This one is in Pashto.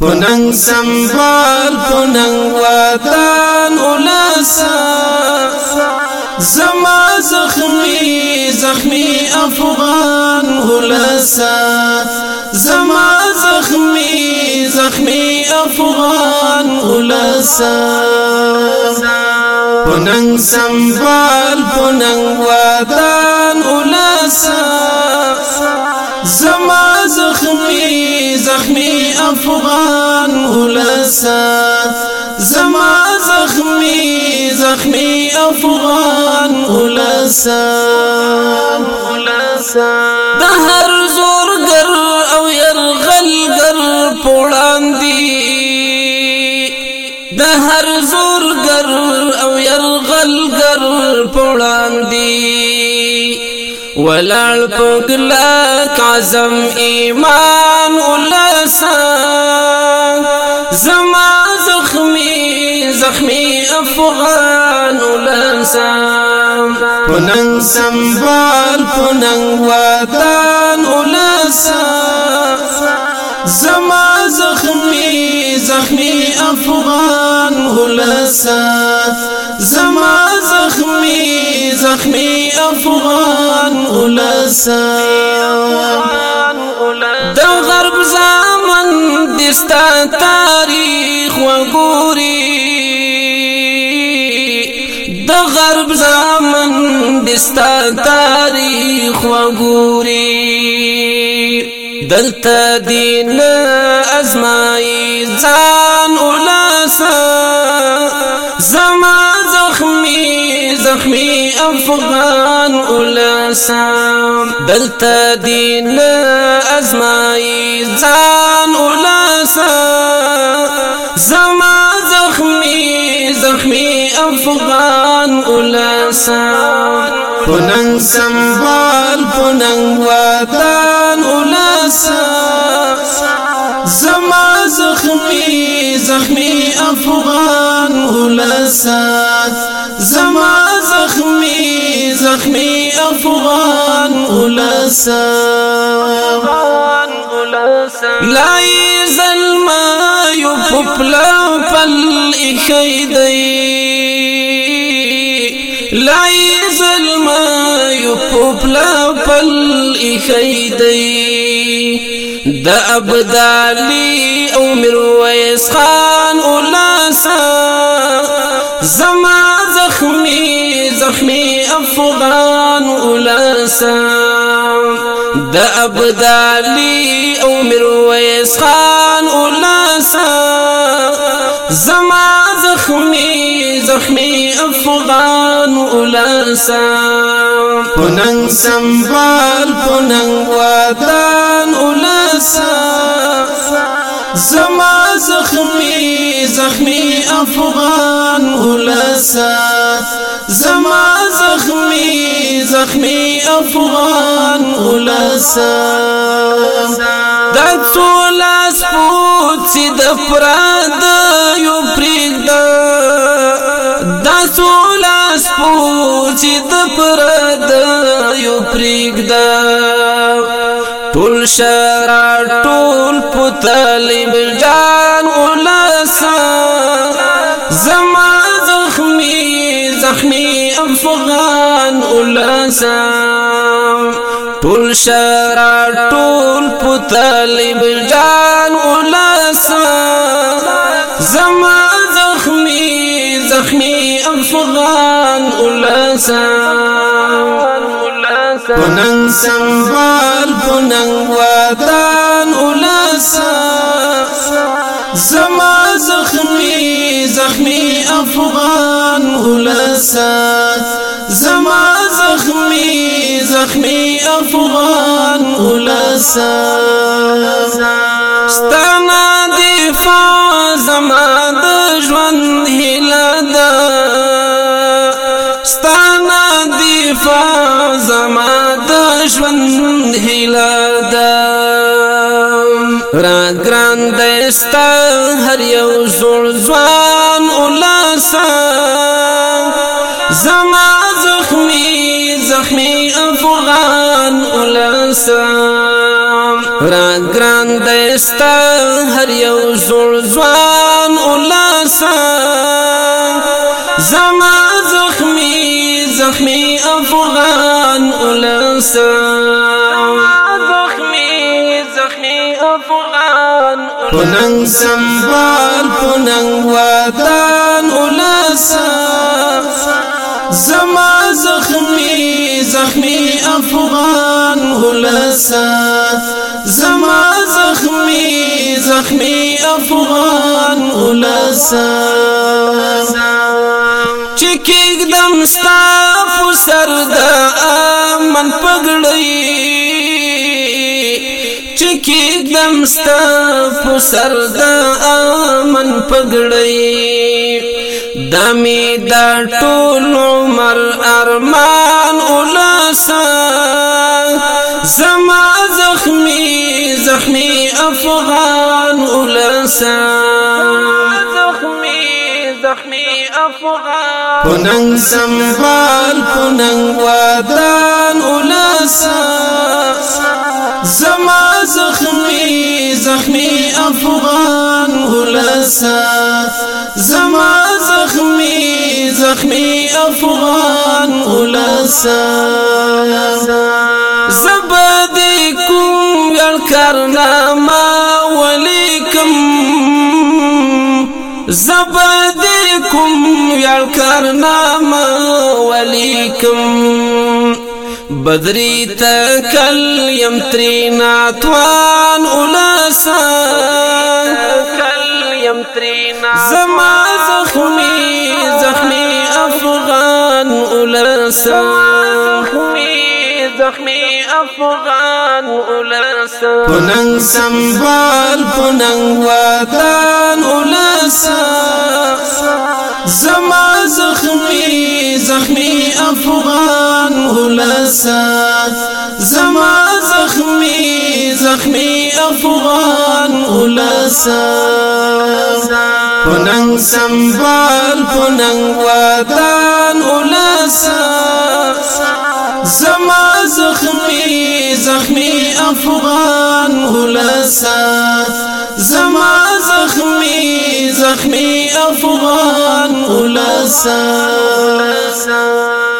پننګ سنبال پننګ وطن ولاسا زما زخمی زخمی افغان غلاسا زما زخمی زخمی افغان غلاسا پننګ سنبال پننګ وطن ولاسا زخمی افغان ولسا زما زخمی زخمی افغان ولسا د هر زور ګر او يرغل ګر پوړاندي د هر زور ګر او يرغل ګر پوړاندي ولال پګلا کاظم ایمان ولال لاسا زما زخمی زخمی افغان لاسا پننگ سنبال پننگ وطان لاسا زما زخمی زخمی افغان لاسا زما زخمی زخمی افغان لاسا ستا تاریخ وګوري د غرب زامن دستا تاریخ وګوري دلته دین ازمای ځان اولاسا زما زخمی زخمی افغان اولاسام دلتا دین ازمائی زان اولاسام زما زخمی زخمی افغان اولاسام پننگ سنبال پننگ وادان اولاسام زما زخمی زخمی افغان اولاسام زمان زخمي افغان غلاسا لا زلما ما پپلا پل اخی لا لای ما یو پپلا پل اخی دی او مرويس خان اولاسا افغان اولاسا د ابدالی او مرویس خان اولاسا زما زخمی زخمی افغان اولاسا پننگ سنبال پننگ وادان اولاسا زما زخمی زخمی افغان ولسا زما زخمی زخمی افغان ولسا دا څولاس پوت د پراد یو پرېږد دا څولاس پوت د پراد یو پرېږد تول شرع تول پتلب جان ولس زما زخمی زخمی افغان ولس تول شرع تول پتلب جان ولس زما زخمی زخمی افغان ولس پننګ سنبال پننګ ودان اولاسا زما زخمی زخمی افغان اولاسا زما زخمی زخمی افغان اولاسا ستانا دفاع زمان ستا هر یو زړ ځوان اولاسا زما زخمی زخمی افغان اولاسا را ګران دستا هر یو زړ ځوان اولاسا زما زخمی زخمی افغان اولاسا پننګ سنبال پننګ ودان ولاسا زما زخمی زخمی افغان ولاسا زما زخمی زخمی افغان ولاسا چکیګ دم ستا پر سر د امن پګړی یم ستا په سر د امن پګړی دمه دا ټول عمر ارمان ولاسا زما زخمی زخمی افغان ولاسا زخمی زخمی افغان پننګ سنبال پننګ ودان ولاسا زما زخمی زخمی افغان غلسا زما زخمی زخمی افغان غلسا زبد کوم ګل کرنامه ولیکم زبد کوم ګل کرنامه ولیکم بدری تکل یم ترینا توان اولاسا تکل یم ترینا زما زخمی زخمی افغان اولاسا زخمی افغان اولاسا پننگ سنبال پننگ وطن اولاسا زما زخمی زخمی رسا زما زخمی زخمی افغان غلسا پننگ سنبال پننگ وادان غلسا زما زخمی زخمی افغان غلسا زما زخمی زخمی افغان غلسا